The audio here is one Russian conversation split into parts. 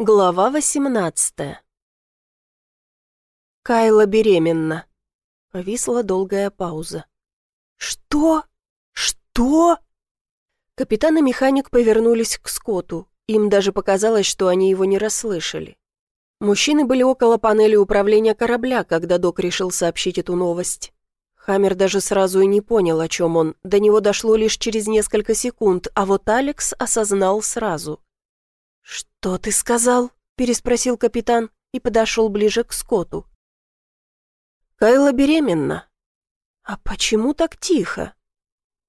Глава восемнадцатая. Кайла беременна. Повисла долгая пауза. «Что? Что?» Капитан и механик повернулись к Скотту. Им даже показалось, что они его не расслышали. Мужчины были около панели управления корабля, когда док решил сообщить эту новость. Хаммер даже сразу и не понял, о чем он. До него дошло лишь через несколько секунд, а вот Алекс осознал сразу. «Что ты сказал?» – переспросил капитан и подошел ближе к Скотту. «Кайла беременна». «А почему так тихо?»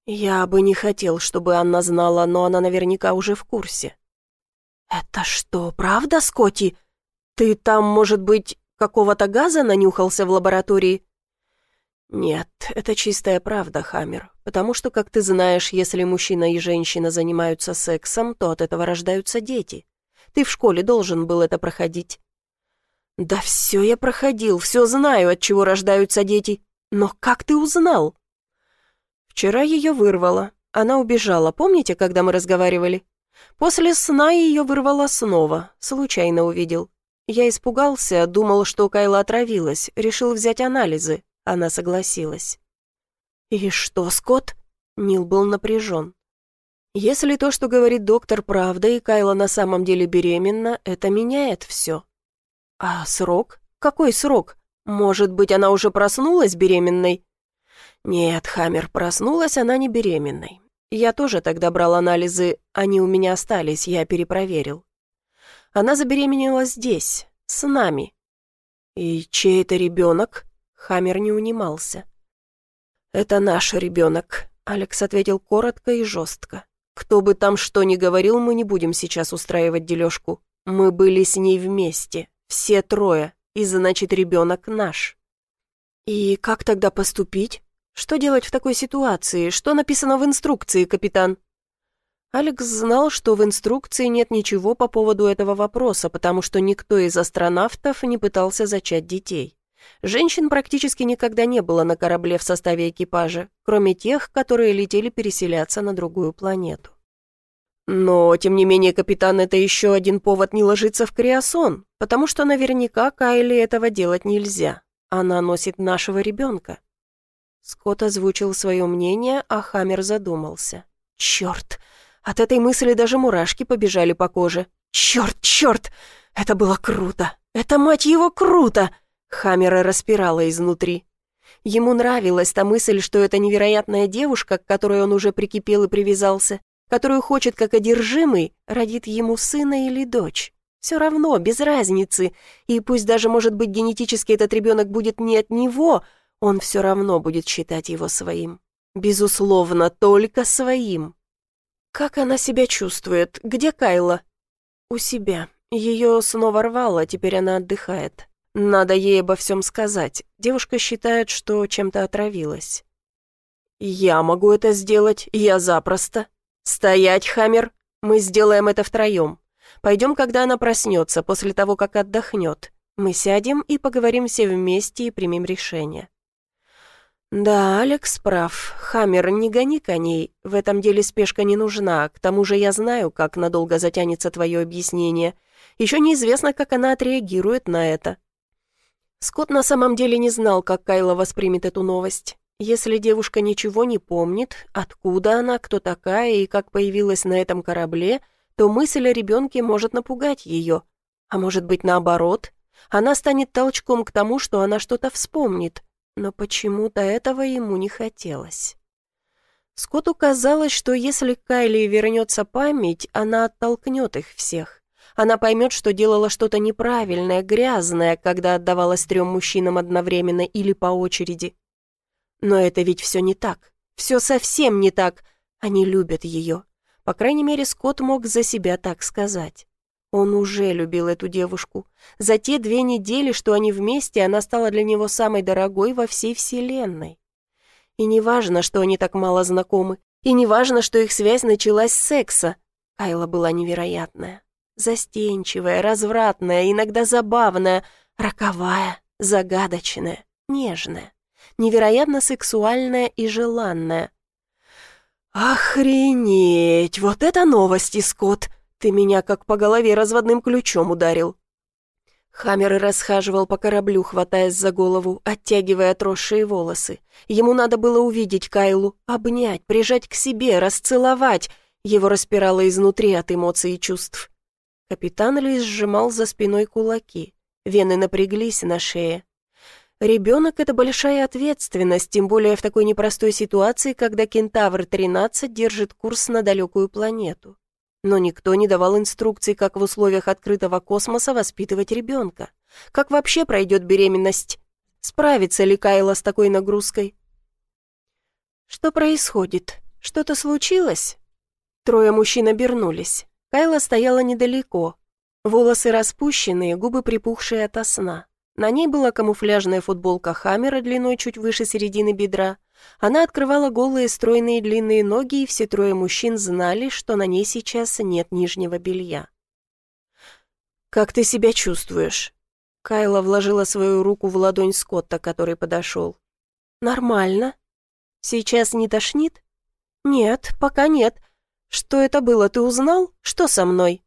«Я бы не хотел, чтобы Анна знала, но она наверняка уже в курсе». «Это что, правда, Скотти? Ты там, может быть, какого-то газа нанюхался в лаборатории?» «Нет, это чистая правда, Хаммер, потому что, как ты знаешь, если мужчина и женщина занимаются сексом, то от этого рождаются дети. Ты в школе должен был это проходить». «Да все я проходил, все знаю, от чего рождаются дети. Но как ты узнал?» «Вчера ее вырвало. Она убежала, помните, когда мы разговаривали? После сна ее вырвало снова, случайно увидел. Я испугался, думал, что Кайла отравилась, решил взять анализы. Она согласилась». «И что, Скотт?» Нил был напряжен. Если то, что говорит доктор, правда, и Кайла на самом деле беременна, это меняет все. А срок? Какой срок? Может быть, она уже проснулась беременной? Нет, Хаммер, проснулась она не беременной. Я тоже тогда брал анализы, они у меня остались, я перепроверил. Она забеременела здесь, с нами. И чей это ребенок? Хаммер не унимался. «Это наш ребенок», — Алекс ответил коротко и жестко. Кто бы там что ни говорил, мы не будем сейчас устраивать дележку. Мы были с ней вместе, все трое, и значит, ребенок наш. И как тогда поступить? Что делать в такой ситуации? Что написано в инструкции, капитан? Алекс знал, что в инструкции нет ничего по поводу этого вопроса, потому что никто из астронавтов не пытался зачать детей. Женщин практически никогда не было на корабле в составе экипажа, кроме тех, которые летели переселяться на другую планету. Но, тем не менее, капитан, это еще один повод не ложиться в криосон, потому что наверняка Кайли этого делать нельзя. Она носит нашего ребенка. Скотт озвучил свое мнение, а Хаммер задумался. «Черт! От этой мысли даже мурашки побежали по коже. Черт, черт! Это было круто! Это, мать его, круто!» Хаммера распирала изнутри. Ему нравилась та мысль, что эта невероятная девушка, к которой он уже прикипел и привязался, которую хочет как одержимый, родит ему сына или дочь. Все равно, без разницы, и пусть даже, может быть, генетически этот ребенок будет не от него, он все равно будет считать его своим. Безусловно, только своим. Как она себя чувствует? Где Кайла? У себя. Ее снова рвало, теперь она отдыхает. Надо ей обо всем сказать. Девушка считает, что чем-то отравилась. «Я могу это сделать, я запросто. Стоять, Хаммер, мы сделаем это втроем. Пойдем, когда она проснется, после того, как отдохнет. Мы сядем и поговорим все вместе и примем решение». «Да, Алекс прав. Хаммер, не гони коней. В этом деле спешка не нужна. К тому же я знаю, как надолго затянется твое объяснение. Еще неизвестно, как она отреагирует на это. Скотт на самом деле не знал, как Кайла воспримет эту новость. Если девушка ничего не помнит, откуда она, кто такая и как появилась на этом корабле, то мысль о ребенке может напугать ее. А может быть наоборот, она станет толчком к тому, что она что-то вспомнит. Но почему-то этого ему не хотелось. Скотту казалось, что если Кайли вернется память, она оттолкнет их всех. Она поймет, что делала что-то неправильное, грязное, когда отдавалась трем мужчинам одновременно или по очереди. Но это ведь все не так. Все совсем не так. Они любят ее. По крайней мере, Скотт мог за себя так сказать. Он уже любил эту девушку. За те две недели, что они вместе, она стала для него самой дорогой во всей вселенной. И не важно, что они так мало знакомы, и не важно, что их связь началась с секса. Кайла была невероятная. Застенчивая, развратная, иногда забавная, роковая, загадочная, нежная, невероятно сексуальная и желанная. «Охренеть! Вот это новости, Скотт! Ты меня как по голове разводным ключом ударил. Хаммер расхаживал по кораблю, хватаясь за голову, оттягивая отросшие волосы. Ему надо было увидеть Кайлу, обнять, прижать к себе, расцеловать. Его распирало изнутри от эмоций и чувств. Капитан лишь сжимал за спиной кулаки. Вены напряглись на шее. Ребенок — это большая ответственность, тем более в такой непростой ситуации, когда Кентавр-13 держит курс на далекую планету. Но никто не давал инструкций, как в условиях открытого космоса воспитывать ребенка. Как вообще пройдет беременность? Справится ли Кайла с такой нагрузкой? Что происходит? Что-то случилось? Трое мужчин обернулись. Кайла стояла недалеко. Волосы распущенные, губы припухшие ото сна. На ней была камуфляжная футболка Хаммера длиной чуть выше середины бедра, она открывала голые стройные длинные ноги, и все трое мужчин знали, что на ней сейчас нет нижнего белья. «Как ты себя чувствуешь?» Кайла вложила свою руку в ладонь Скотта, который подошел. «Нормально. Сейчас не тошнит?» «Нет, пока нет. Что это было, ты узнал? Что со мной?»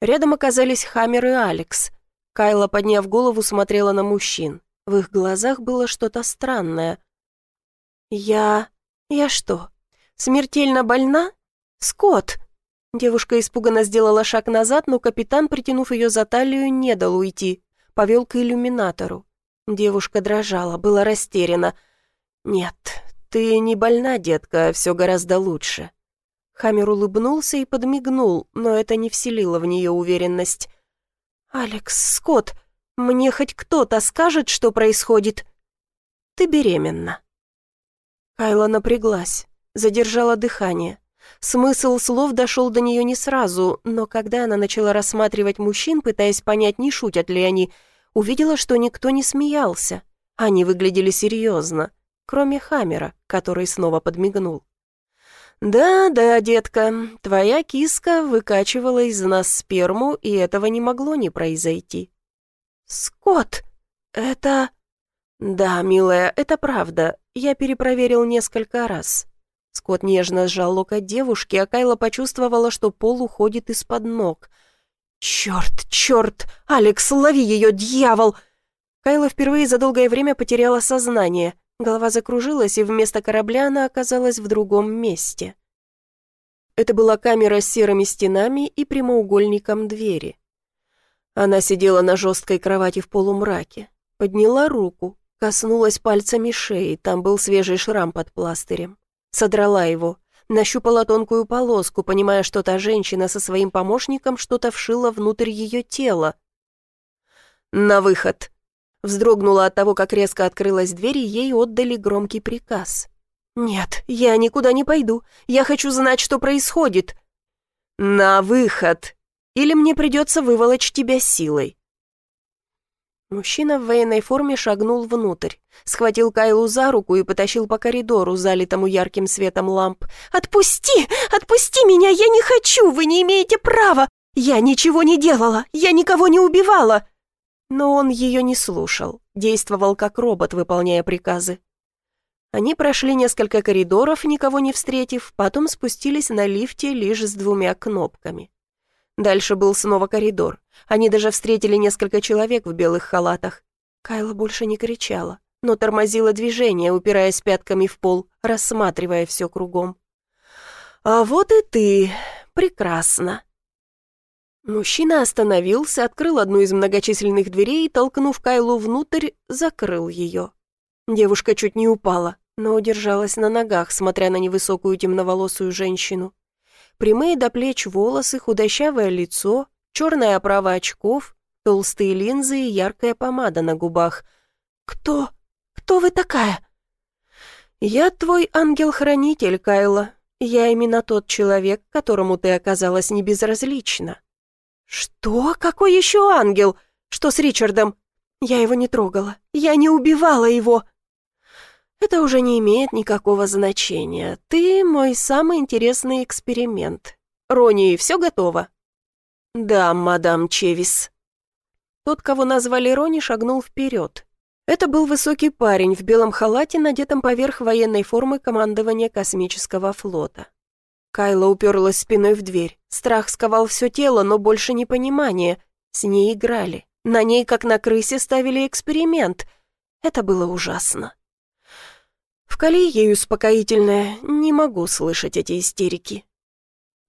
Рядом оказались Хаммер и Алекс. Кайла, подняв голову, смотрела на мужчин. В их глазах было что-то странное. «Я... я что, смертельно больна? Скотт!» Девушка испуганно сделала шаг назад, но капитан, притянув ее за талию, не дал уйти. Повел к иллюминатору. Девушка дрожала, была растеряна. «Нет, ты не больна, детка, все гораздо лучше». Хаммер улыбнулся и подмигнул, но это не вселило в нее уверенность. «Алекс, Скотт, мне хоть кто-то скажет, что происходит?» «Ты беременна». Кайла напряглась, задержала дыхание. Смысл слов дошел до нее не сразу, но когда она начала рассматривать мужчин, пытаясь понять, не шутят ли они, увидела, что никто не смеялся. Они выглядели серьезно, кроме Хаммера, который снова подмигнул. «Да-да, детка, твоя киска выкачивала из нас сперму, и этого не могло не произойти». «Скотт, это...» «Да, милая, это правда. Я перепроверил несколько раз». Скотт нежно сжал локоть девушки, а Кайла почувствовала, что пол уходит из-под ног. «Черт, черт! Алекс, лови ее, дьявол!» Кайла впервые за долгое время потеряла сознание. Голова закружилась, и вместо корабля она оказалась в другом месте. Это была камера с серыми стенами и прямоугольником двери. Она сидела на жесткой кровати в полумраке, подняла руку, Коснулась пальцами шеи, там был свежий шрам под пластырем. Содрала его, нащупала тонкую полоску, понимая, что та женщина со своим помощником что-то вшила внутрь ее тела. «На выход!» Вздрогнула от того, как резко открылась дверь, и ей отдали громкий приказ. «Нет, я никуда не пойду. Я хочу знать, что происходит». «На выход! Или мне придется выволочь тебя силой». Мужчина в военной форме шагнул внутрь, схватил Кайлу за руку и потащил по коридору, залитому ярким светом ламп. «Отпусти! Отпусти меня! Я не хочу! Вы не имеете права! Я ничего не делала! Я никого не убивала!» Но он ее не слушал, действовал как робот, выполняя приказы. Они прошли несколько коридоров, никого не встретив, потом спустились на лифте лишь с двумя кнопками. Дальше был снова коридор. Они даже встретили несколько человек в белых халатах. Кайла больше не кричала, но тормозила движение, упираясь пятками в пол, рассматривая все кругом. «А вот и ты! Прекрасно!» Мужчина остановился, открыл одну из многочисленных дверей и, толкнув Кайлу внутрь, закрыл ее. Девушка чуть не упала, но удержалась на ногах, смотря на невысокую темноволосую женщину прямые до плеч волосы, худощавое лицо, черная оправа очков, толстые линзы и яркая помада на губах. «Кто? Кто вы такая?» «Я твой ангел-хранитель, Кайла. Я именно тот человек, которому ты оказалась небезразлична». «Что? Какой еще ангел? Что с Ричардом?» «Я его не трогала. Я не убивала его!» Это уже не имеет никакого значения. Ты мой самый интересный эксперимент. Рони, все готово?» «Да, мадам Чевис». Тот, кого назвали Рони, шагнул вперед. Это был высокий парень в белом халате, надетом поверх военной формы командования космического флота. Кайла уперлась спиной в дверь. Страх сковал все тело, но больше не понимание. С ней играли. На ней, как на крысе, ставили эксперимент. Это было ужасно. Вкали ей успокоительное, не могу слышать эти истерики.